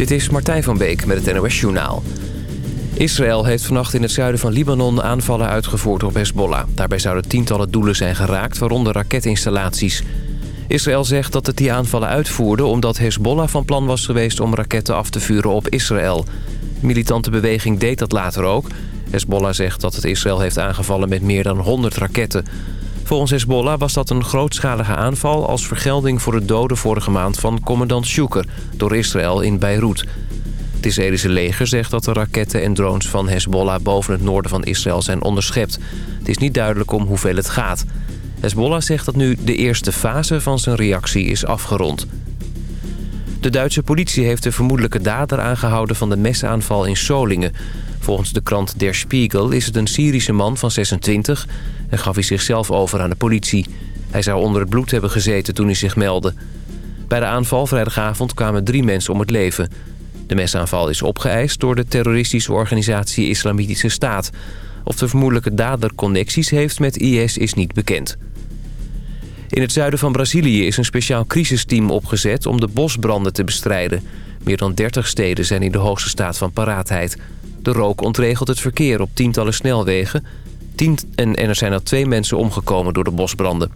Dit is Martijn van Beek met het NOS Journaal. Israël heeft vannacht in het zuiden van Libanon aanvallen uitgevoerd op Hezbollah. Daarbij zouden tientallen doelen zijn geraakt, waaronder raketinstallaties. Israël zegt dat het die aanvallen uitvoerde omdat Hezbollah van plan was geweest om raketten af te vuren op Israël. De militante beweging deed dat later ook. Hezbollah zegt dat het Israël heeft aangevallen met meer dan 100 raketten. Volgens Hezbollah was dat een grootschalige aanval als vergelding voor het doden vorige maand van commandant Shuker door Israël in Beirut. Het Israëlische leger zegt dat de raketten en drones van Hezbollah boven het noorden van Israël zijn onderschept. Het is niet duidelijk om hoeveel het gaat. Hezbollah zegt dat nu de eerste fase van zijn reactie is afgerond. De Duitse politie heeft de vermoedelijke dader aangehouden van de mesaanval in Solingen. Volgens de krant Der Spiegel is het een Syrische man van 26 en gaf hij zichzelf over aan de politie. Hij zou onder het bloed hebben gezeten toen hij zich meldde. Bij de aanval vrijdagavond kwamen drie mensen om het leven. De mesaanval is opgeëist door de terroristische organisatie Islamitische Staat. Of de vermoedelijke dader connecties heeft met IS is niet bekend. In het zuiden van Brazilië is een speciaal crisisteam opgezet om de bosbranden te bestrijden. Meer dan 30 steden zijn in de hoogste staat van paraatheid. De rook ontregelt het verkeer op tientallen snelwegen. En er zijn al twee mensen omgekomen door de bosbranden.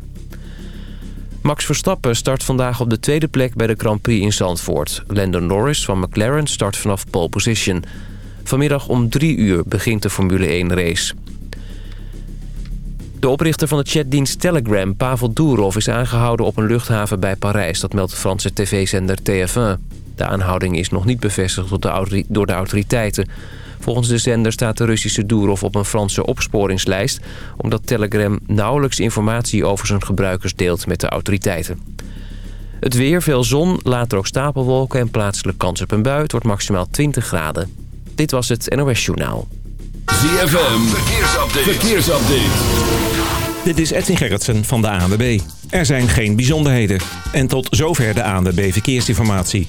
Max Verstappen start vandaag op de tweede plek bij de Grand Prix in Zandvoort. Landon Norris van McLaren start vanaf pole position. Vanmiddag om drie uur begint de Formule 1 race. De oprichter van de chatdienst Telegram, Pavel Durov, is aangehouden op een luchthaven bij Parijs. Dat meldt de Franse tv-zender TF1. De aanhouding is nog niet bevestigd door de autoriteiten. Volgens de zender staat de Russische Durov op een Franse opsporingslijst... omdat Telegram nauwelijks informatie over zijn gebruikers deelt met de autoriteiten. Het weer, veel zon, later ook stapelwolken en plaatselijk kans op een bui. Het wordt maximaal 20 graden. Dit was het NOS Journaal. ZFM, verkeersupdate. verkeersupdate. Dit is Edwin Gerritsen van de ANWB. Er zijn geen bijzonderheden. En tot zover de ANWB Verkeersinformatie.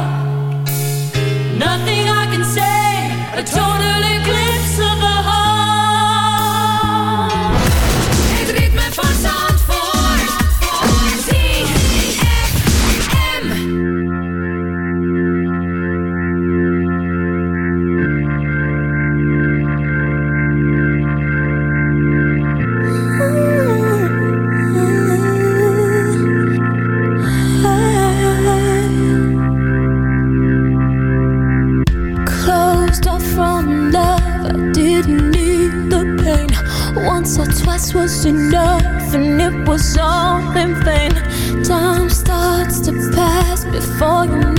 was all in vain. Time starts to pass before you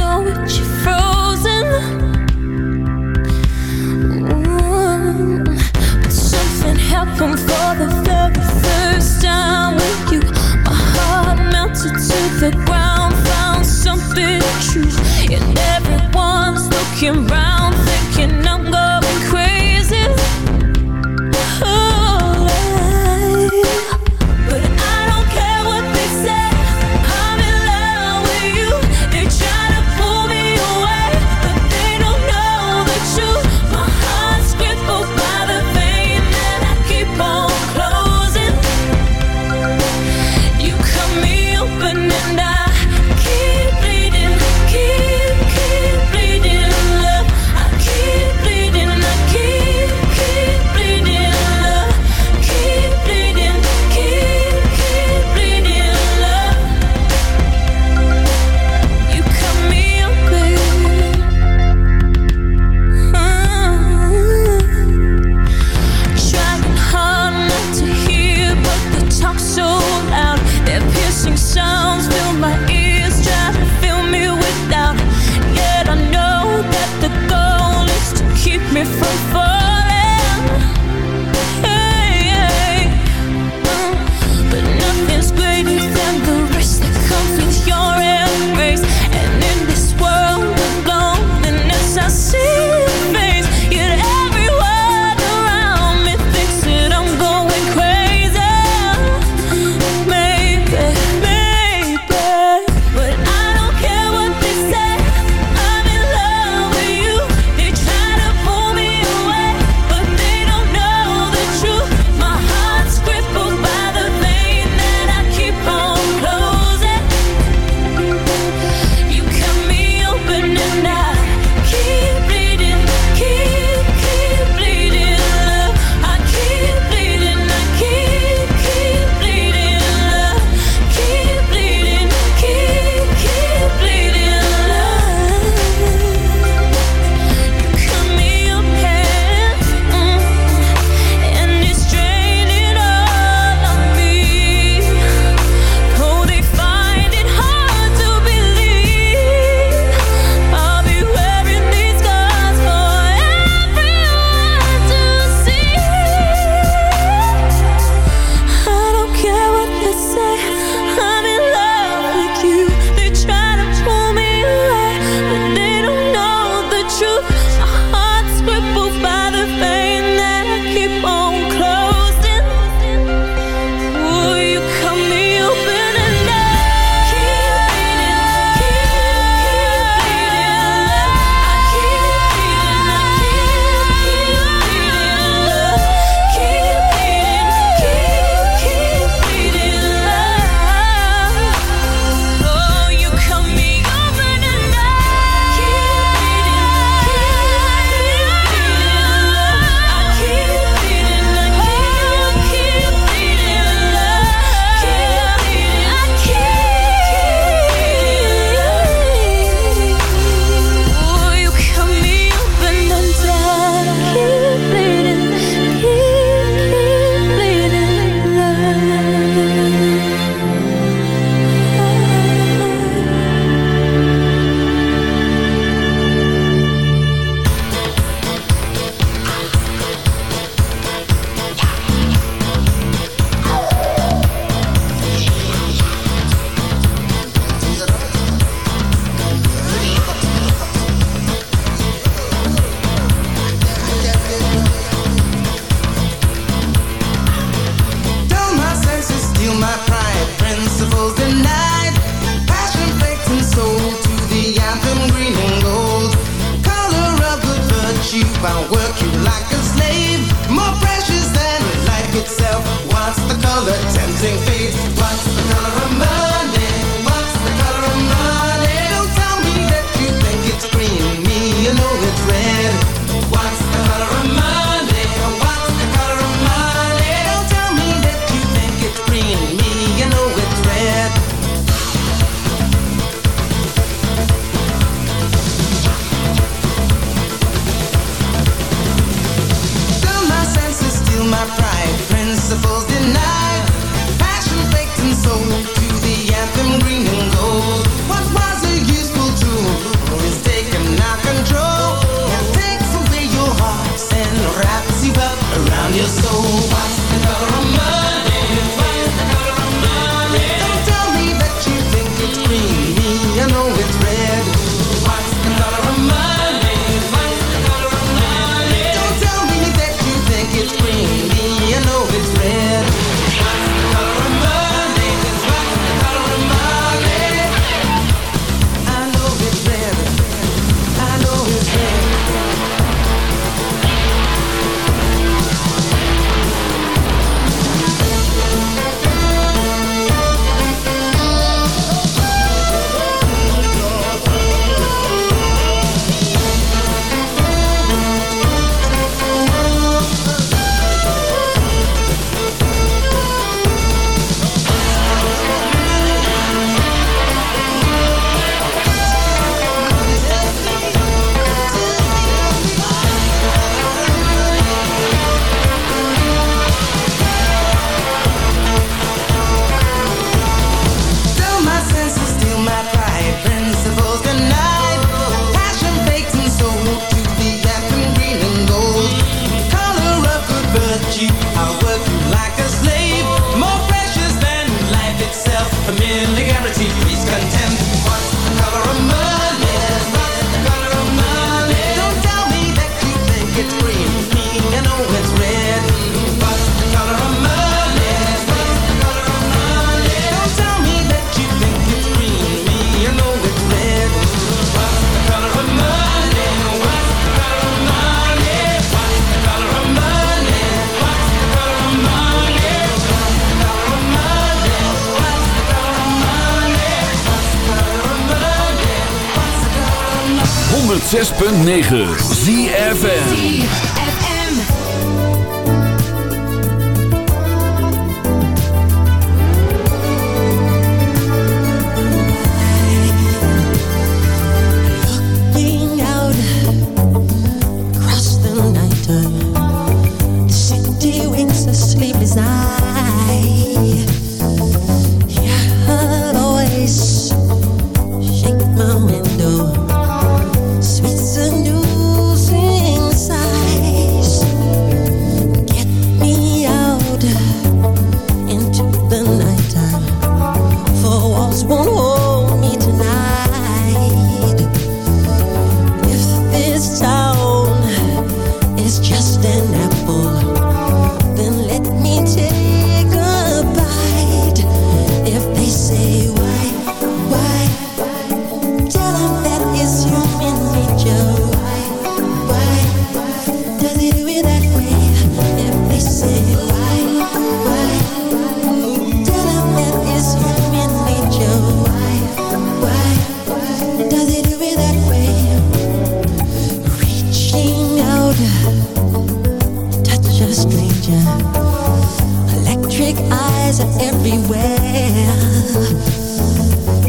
106.9 ZFN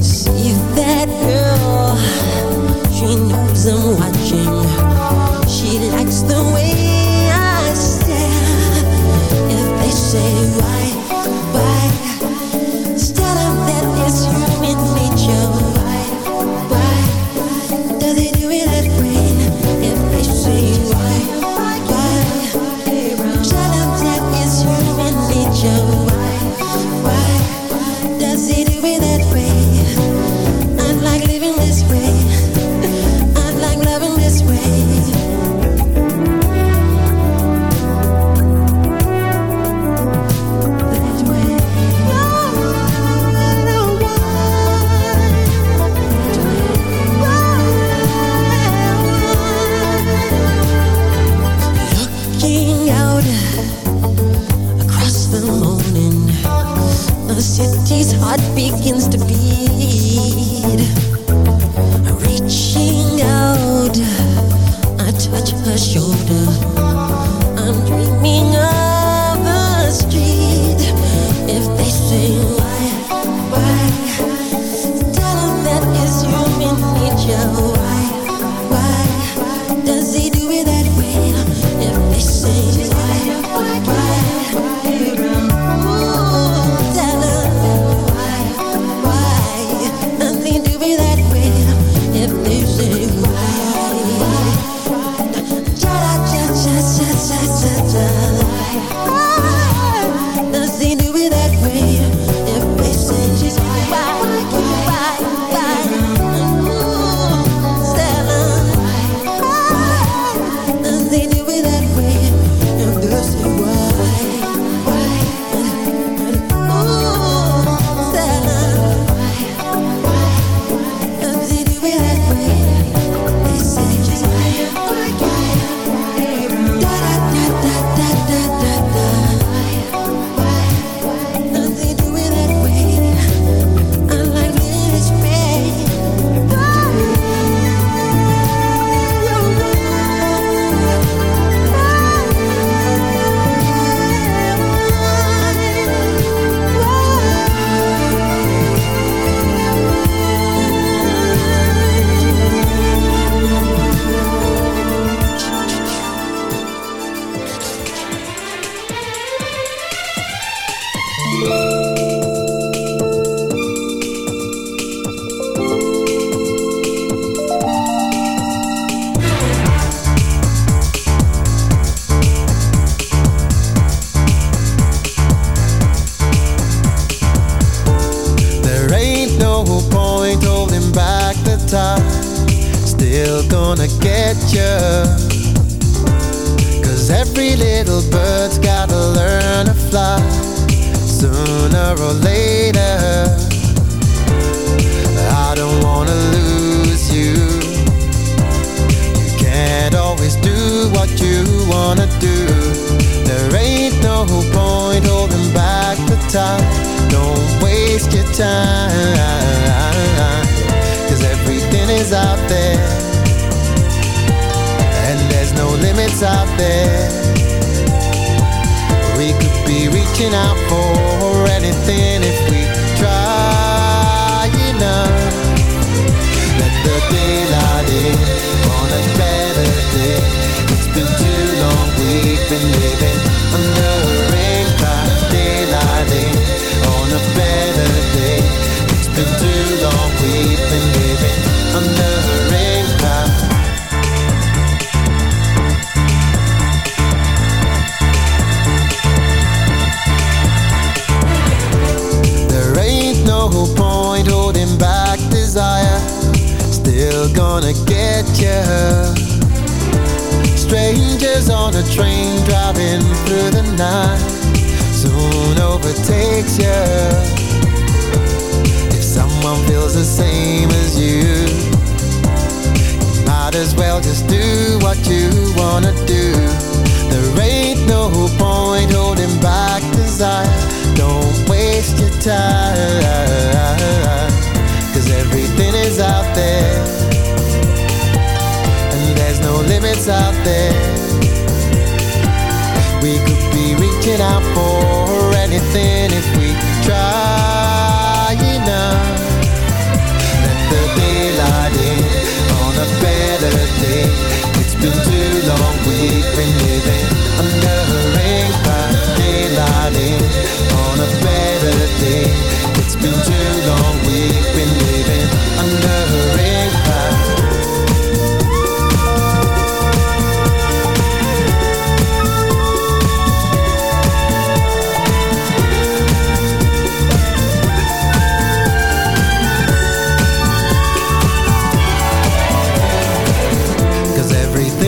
See that girl? She knows I'm watching. She likes the way I stare. If they say why.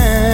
time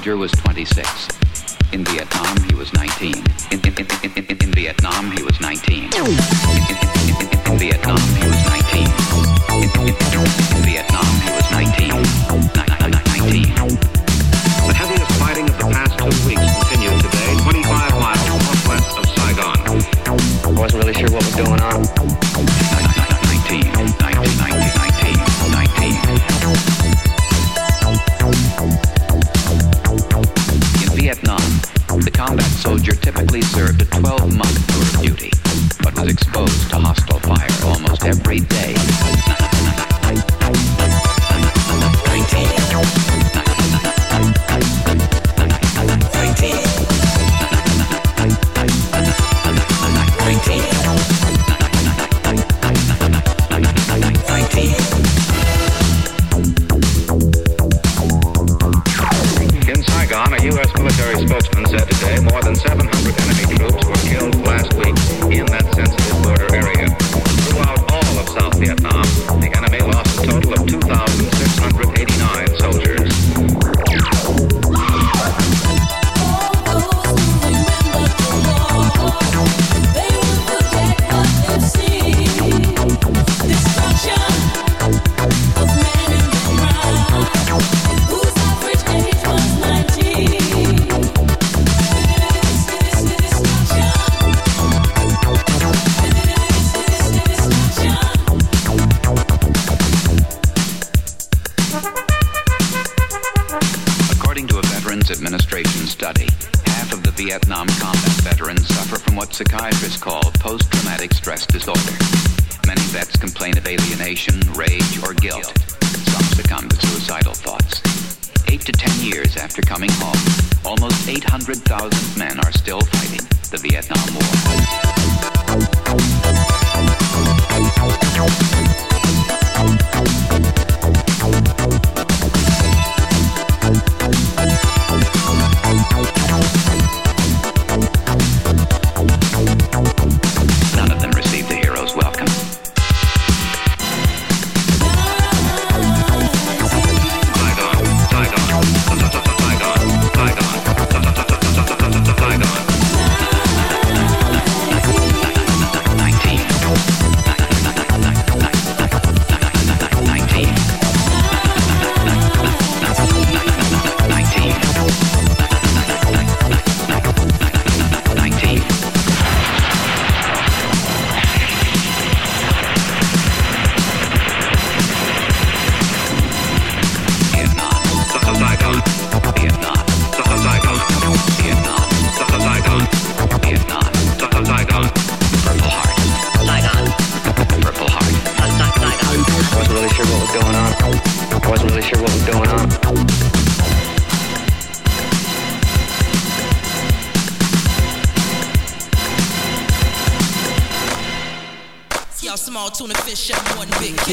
soldier was seven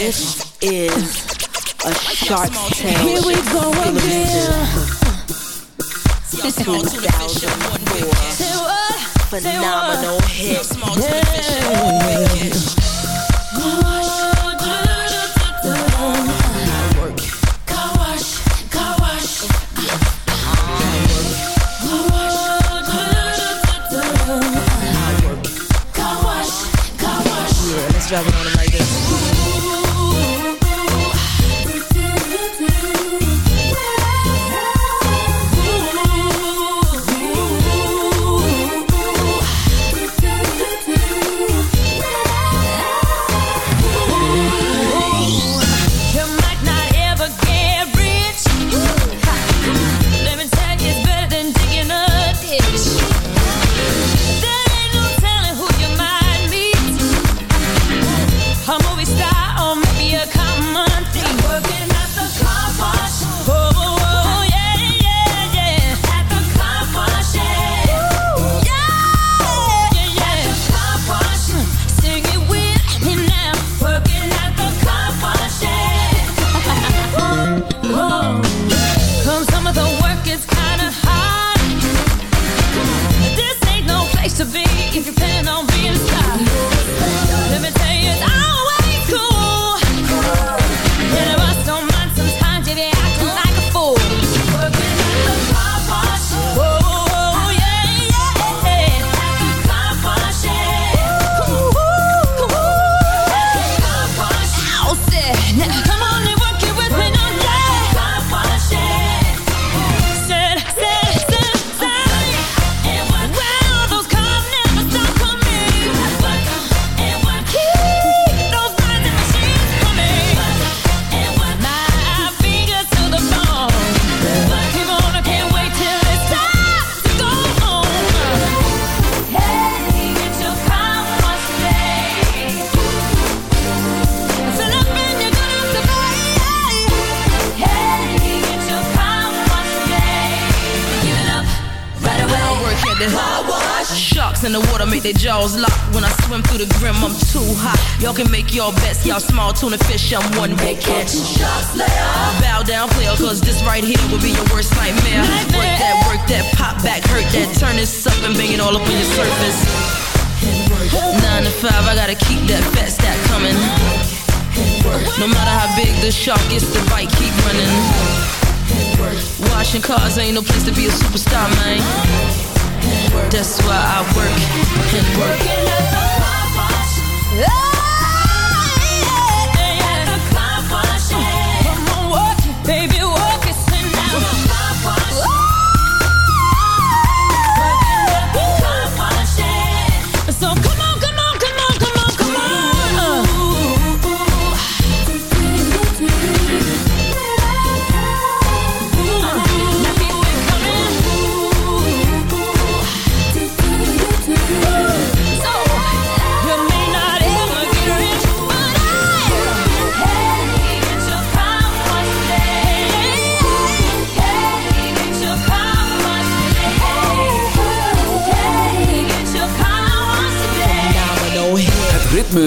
is. Come on.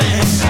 dancing.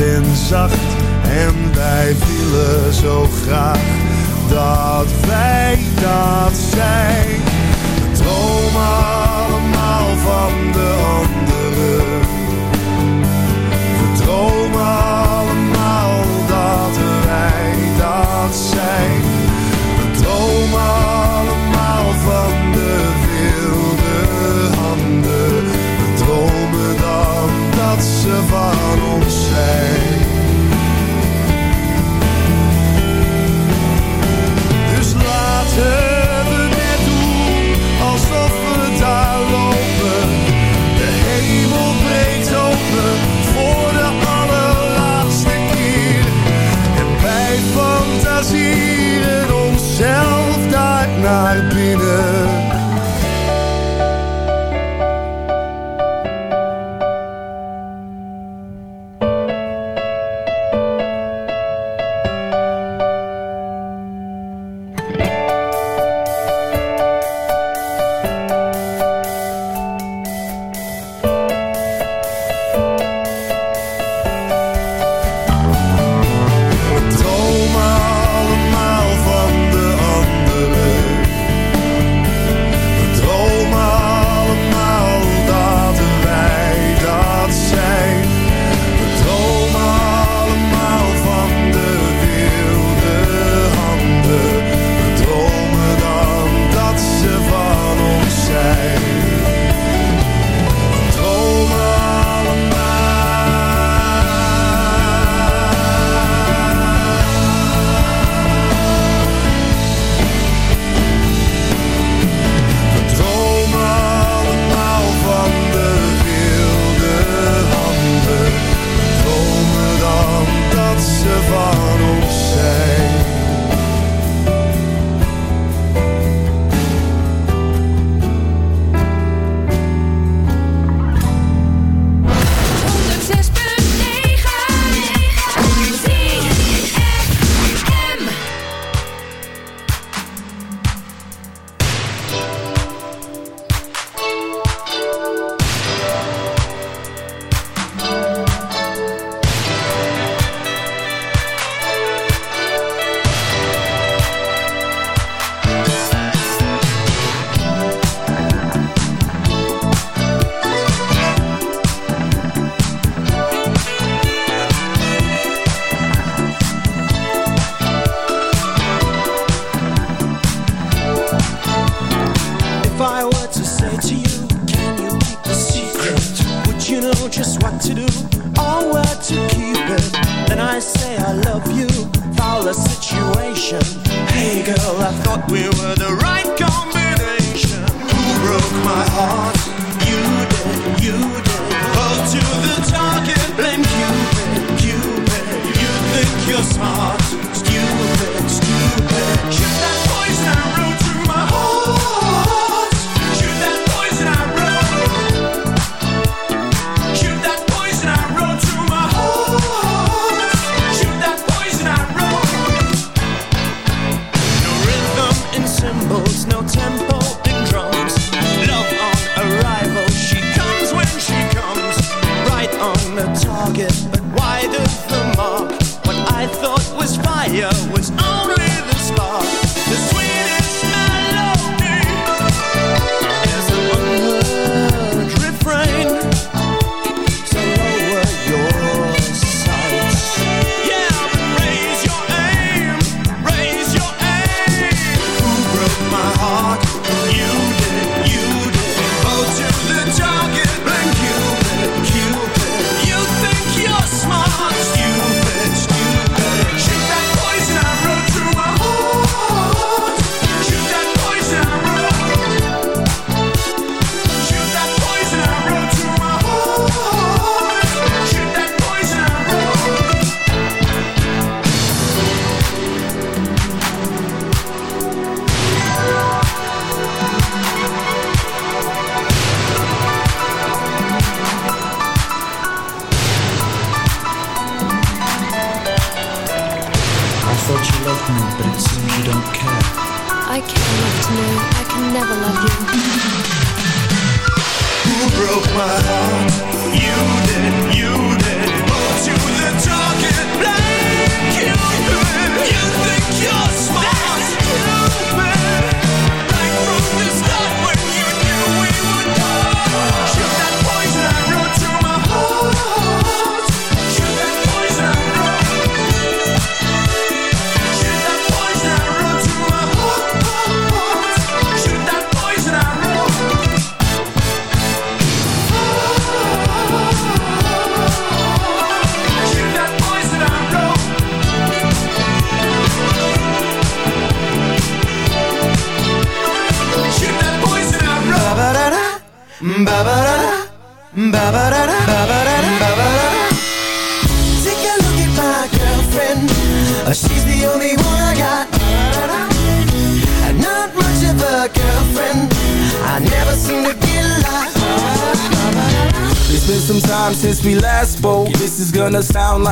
en zacht en wij vielen zo graag dat wij dat zijn. We allemaal van de